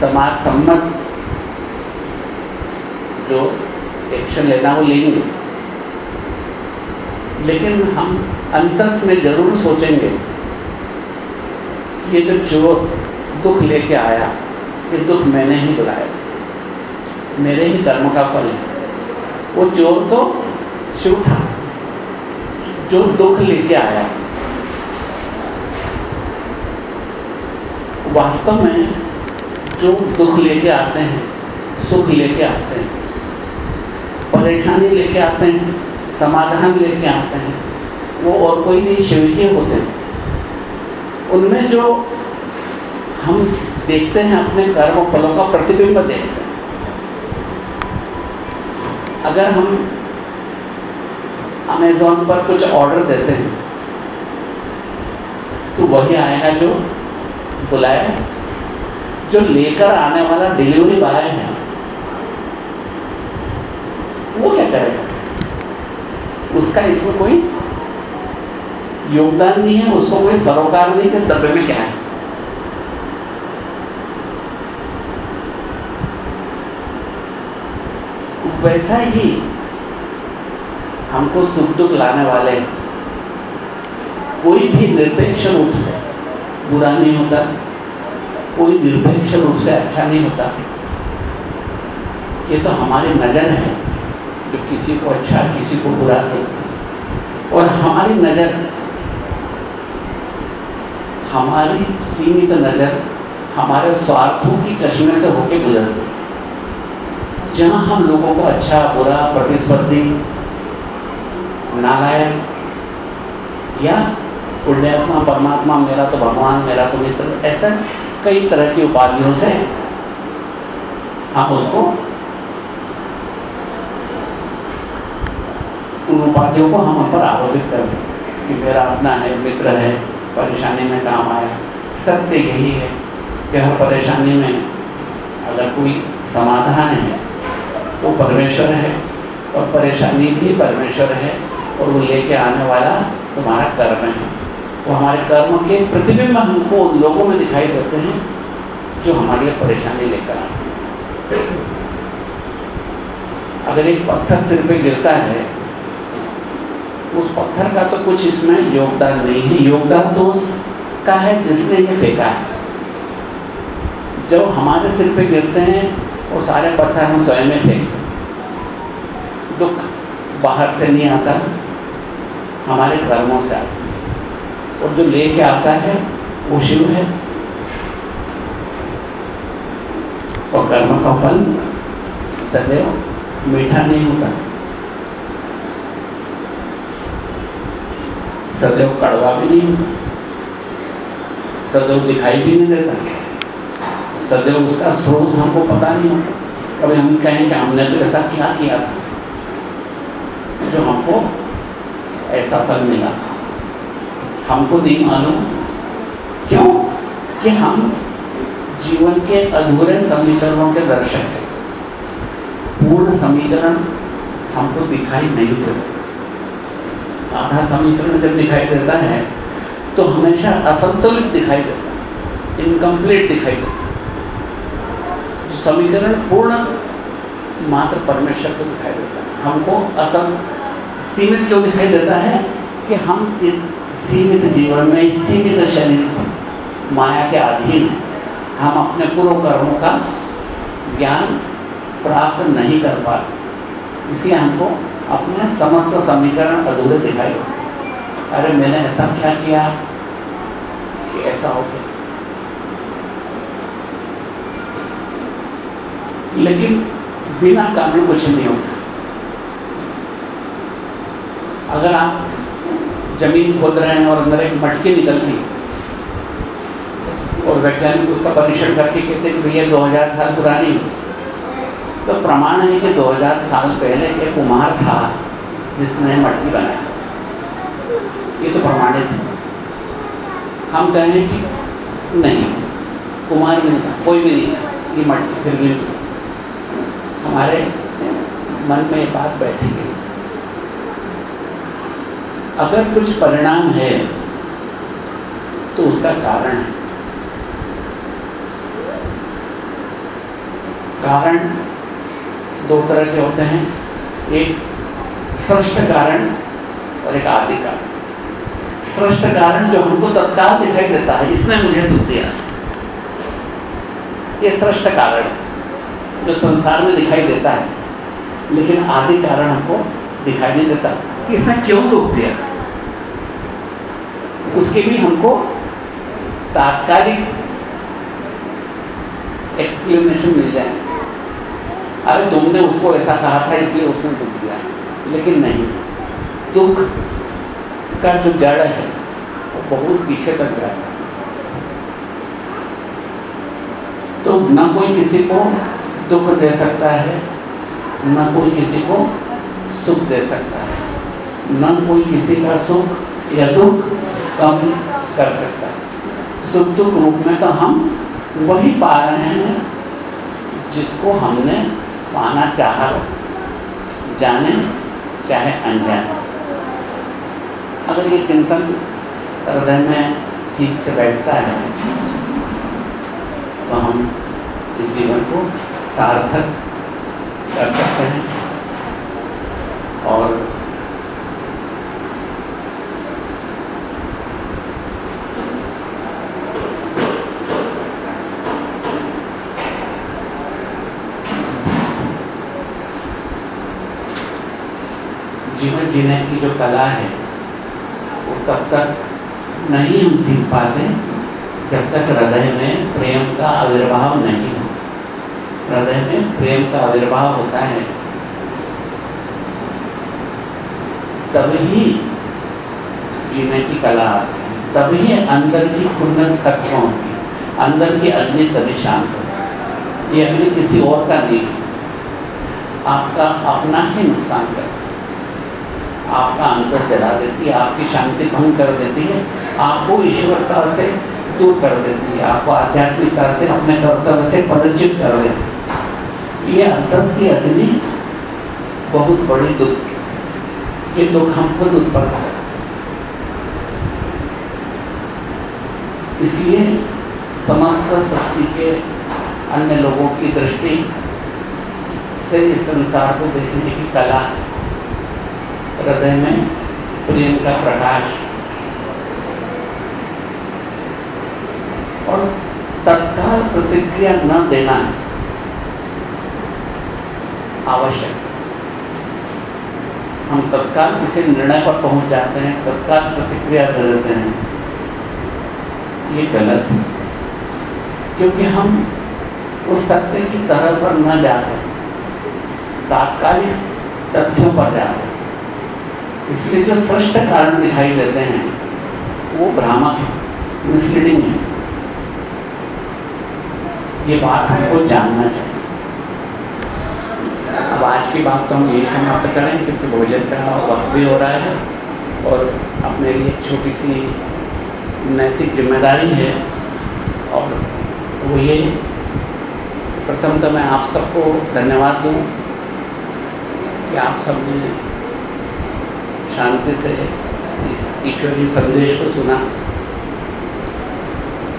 समाज सम्मत जो एक्शन लेना वो लेंगे। लेकिन हम अंतस में ज़रूर सोचेंगे कि ये जो चोर दुख लेके आया, ये दुख मैंने ही बुलाया। मेरे ही कर्म का फल है। वो चोर तो शिव था। जो दुख लेके आया। वास्तव में जो दुख लेके आते हैं, सुख लेके आते हैं, परेशानी लेके आते हैं, समाधान लेके आते हैं, वो और कोई नहीं शिव ही होते हैं। उनमें जो हम देखते हैं अपने कर्म फलों का प्रतिबिंब देखते हैं। अगर हम अमेजोन पर कुछ ऑर्डर देते हैं। तो वही आएगा जो बुलाया जो लेकर आने वाला डिलीवरी बॉय है। वो क्या करेगा? उसका इसमें कोई योगदान नहीं है, उसको कोई सरोकार नहीं कि डब्बे में क्या है? वैसा ही हमको सुख दुख लाने वाले कोई भी निरपेक्ष रूप से बुरा नहीं होता, कोई निरपेक्ष रूप से अच्छा नहीं होता। ये तो हमारी नज़र है जो किसी को अच्छा किसी को बुरा देखती और हमारी नज़र, हमारी सीमित नज़र हमारे स्वार्थों की चश्मे से होके गुजरती जहाँ हम लोगों को अच्छा बुरा, प्रतिस्पर्धी नारायण। या पुण्यात्मा, परमात्मा, मेरा तो भगवान, मेरा तो मित्र। ऐसा कई तरह की उपाधियों से हम उसको उन उपाधियों को हम पर आरोपित कर दें कि मेरा अपना है, मित्र है, परेशानी में काम आया। सत्य यही है कि हर परेशानी में अगर कोई समाधान है तो परमेश्वर है और परेशानी भी परमेश्वर है। और वो लेके आने वाला तुम्हारा कर्म है। वो हमारे कर्म के प्रतिबिंब हमको उन लोगों में दिखाई देते हैं जो हमारी परेशानी लेकर आते हैं अगर एक पत्थर सिर पे गिरता है, उस पत्थर का तो कुछ इसमें योगदान नहीं है। योगदान तो उसका है जिसने ये फेंका है। जब हमारे सिर पे गिरते हैं, वो सारे पत्थर हम स्वयं में फेंकते दुख बाहर से नहीं आता। हमारे कर्मों से आता और जो लेके आता है, वो शिव है। और कर्म का फल सदैव मीठा नहीं होता। सदैव कड़वा भी नहीं होता। सदैव दिखाई भी नहीं देता। सदैव उसका स्रोत हमको पता नहीं होता। कभी हम कहें कि हमने तो ऐसा क्या किया था? जो हमको ऐसा फल मिला। हमको नहीं मालूम क्यों? कि हम जीवन के अधूरे समीकरणों के दर्शक हैं। पूर्ण समीकरण हमको दिखाई नहीं देता। आधा समीकरण जब दिखाई देता है तो हमेशा असंतुलित दिखाई देता है इनकम्प्लीट दिखाई देता है। समीकरण पूर्ण मात्र परमेश्वर को दिखाई देता है। हमको असम सीमित क्यों दिखाई देता है कि हम इस सीमित जीवन में, इस सीमित शरीर से माया के अधीन हम अपने पूर्व कर्मों का ज्ञान प्राप्त नहीं कर पाते। इसलिए हमको अपने समस्त समीकरण अधूरे दिखाई अरे, मैंने ऐसा क्या किया कि ऐसा हो गया? लेकिन बिना कारण कुछ नहीं होता। अगर आप ज़मीन खोद रहे हैं और अंदर एक मटकी निकलती और वैज्ञानिक उसका परीक्षण करके कहते हैं भैया 2000 साल पुरानी तो प्रमाण है कि 2000 साल पहले एक कुमार था जिसने मटकी बनाई। ये तो प्रमाणित है। हम कहें कि नहीं कुमार भी नहीं था, कोई भी नहीं था, ये मटकी फिर भी हमारे मन में ये बात बैठी गई। अगर कुछ परिणाम है तो उसका कारण है। कारण दो तरह के होते हैं। एक सृष्ट कारण और एक आदि कारण। सृष्ट कारण जो हमको तत्काल दिखाई देता है इसने मुझे दुख दिया ये सृष्ट कारण जो संसार में दिखाई देता है, लेकिन आदि कारण हमको दिखाई नहीं देता। कि इसने क्यों दुख दिया? उसके भी हमको तात्कालिक एक्सप्लेनेशन मिल जाए। अरे तुमने उसको ऐसा कहा था, इसलिए उसने दुख दिया। लेकिन नहीं। दुख का जो जड़ है, वो बहुत पीछे तक जाता है। तो न कोई किसी को दुख दे सकता है, न कोई किसी को सुख दे सकता है। न कोई किसी का सुख या दुख कम कर सकता है। सुख दुख रूप में तो हम वही पा रहे हैं जिसको हमने पाना चाहा जाने चाहे अनजाने। अगर ये चिंतन हृदय में ठीक से बैठता है तो हम इस जीवन को सार्थक कर सकते हैं और जीवन जीने की जो कला है, वो तब तक नहीं हम सीख पाते जब तक हृदय में प्रेम का आविर्भाव नहीं हो। हृदय में प्रेम का आविर्भाव होता है। तभी जीने की कला आती है। तभी अंदर की खुन्नस खत्म होती अंदर की अग्नि तभी शांत होती ये अग्नि किसी और का नहीं आपका, अपना ही नुकसान करता आपका अंतर जला देती है, आपकी शांति भंग कर देती है, आपको ईश्वरता से दूर कर देती है, आपको आध्यात्मिकता से अपने कर्तव्य से परिचित कर देती है। ये अंतस की अग्नि बहुत बड़ी दुख ये दुख हम खुद उत्पन्न कर इसलिए समस्त सृष्टि के अन्य लोगों की दृष्टि से इस संसार को देखने की कला हृदय में प्रेम का प्रकाश। और तत्काल प्रतिक्रिया न देना आवश्यक। हम तत्काल किसी निर्णय पर पहुँच जाते हैं, तत्काल प्रतिक्रिया दे देते हैं। ये गलत है। क्योंकि हम उस तथ्य की तरह पर न जाते, तात्कालिक तथ्यों पर जाते। इसलिए जो सृष्ट कारण दिखाई देते हैं, वो भ्रामक है मिसलीडिंग है। ये बात हमको जानना चाहिए। अब आज की बात तो हम यही समाप्त करें, क्योंकि भोजन का वक्त भी हो रहा है और अपने लिए छोटी सी नैतिक ज़िम्मेदारी है। और वो ये प्रथम तो मैं आप सबको धन्यवाद दूँ कि आप सबने शांति से ईश्वरीय संदेश को सुना।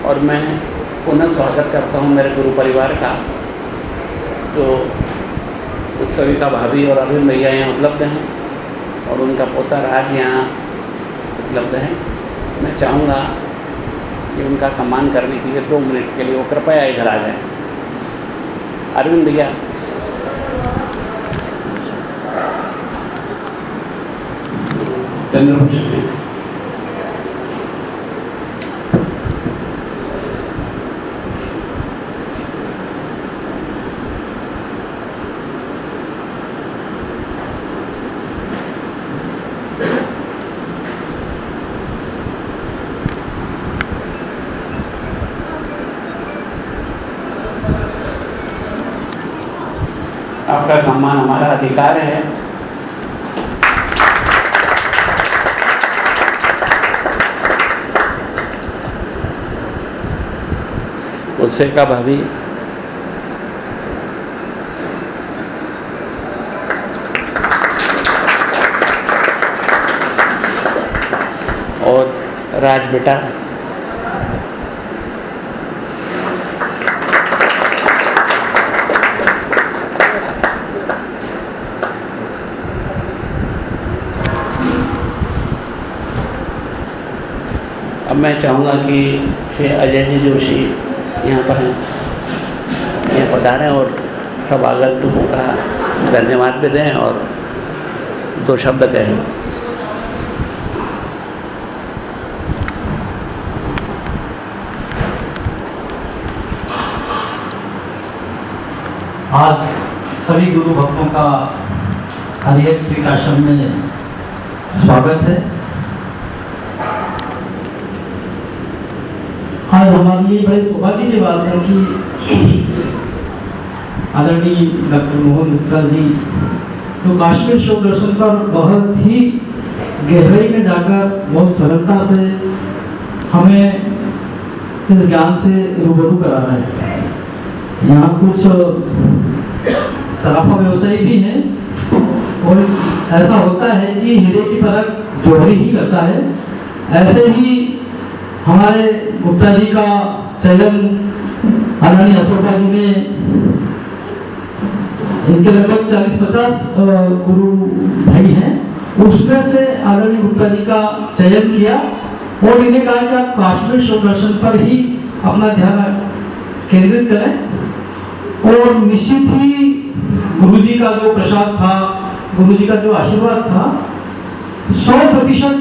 और मैं पुनः स्वागत करता हूँ मेरे गुरु परिवार का, जो उत्सविका भाभी और अरविंद भैया यहाँ उपलब्ध हैं और उनका पोता राज यहाँ उपलब्ध है। मैं चाहूँगा कि उनका सम्मान करने के लिए दो मिनट के लिए वो कृपया इधर आ जाए। अरविंद भैया आपका सम्मान हमारा अधिकार है। उससे का भाभी। और राज बेटा। अब मैं चाहूँगा कि श्री अजय जी जोशी यहाँ पर हैं। यहाँ पधारें और सब आगंतुकों का धन्यवाद भी दें और दो शब्द कहें। आज सभी गुरु भक्तों का हरिहर आश्रम में स्वागत है। आज हमारे लिए बड़े सौभाग्य की बात है कि आदरणीय डॉक्टर मोहन गुप्ता जी तो काश्मीर शोक दर्शन पर बहुत ही गहराई में जाकर बहुत सरलता से हमें इस ज्ञान से रूबरू करा रहे हैं। यहाँ कुछ सराफा व्यवसायी भी हैं और ऐसा होता है कि हीरे की परख जोहरी ही करता है। ऐसे ही हमारे गुप्ता जी का चयन आदरणीय अशोका जी ने इनके लगभग चालीस पचास गुरु भाई हैं। उसमें से आदरणीय गुप्ता जी का चयन किया और इन्हें कहा कि आप काश्मीर शो दर्शन पर ही अपना ध्यान केंद्रित करें। और निश्चित ही गुरु जी का जो प्रसाद था गुरु जी का जो आशीर्वाद था, सौ प्रतिशत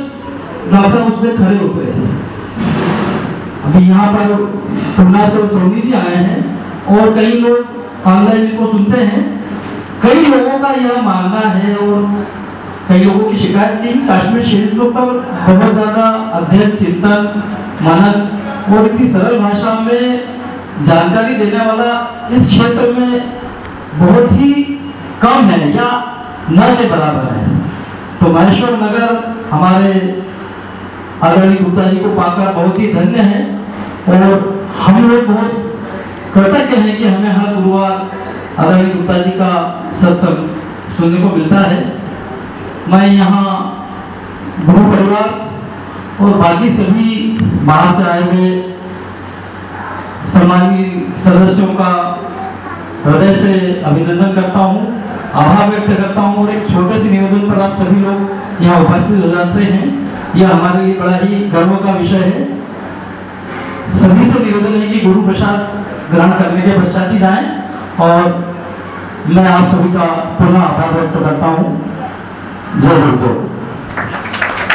दासा उसमें खड़े उतरे अभी यहाँ पर से सोनी जी आए हैं और कई लोग ऑनलाइन इनको सुनते हैं। कई लोगों का यह मानना है और कई लोगों की शिकायत थी। काश्मीर शरीफों पर बहुत ज़्यादा अध्ययन, चिंतन मनन और इतनी सरल भाषा में जानकारी देने वाला इस क्षेत्र में बहुत ही कम है या न के बराबर है। तो महेश्वर नगर हमारे आदरणीय गुप्ता जी को पाकर बहुत ही धन्य है और हम लोग बहुत कृतज्ञ हैं कि हमें हर गुरुवार आदरणीय गुप्ता जी का सत्संग सुनने को मिलता है। मैं यहाँ गुरु परिवार और बाकी सभी बाहर से आए हुए सम्मानीय सदस्यों का हृदय से अभिनंदन करता हूँ आभार व्यक्त करता हूँ और एक छोटे से निवेदन पर आप सभी लोग यहाँ उपस्थित हो जाते हैं। यह हमारे लिए बड़ा ही गर्व का विषय है। सभी से निवेदन है कि गुरु प्रसाद ग्रहण करने के पश्चात ही जाए और मैं आप सभी का पुनः आभार व्यक्त करता हूँ। जय गुरुदेव।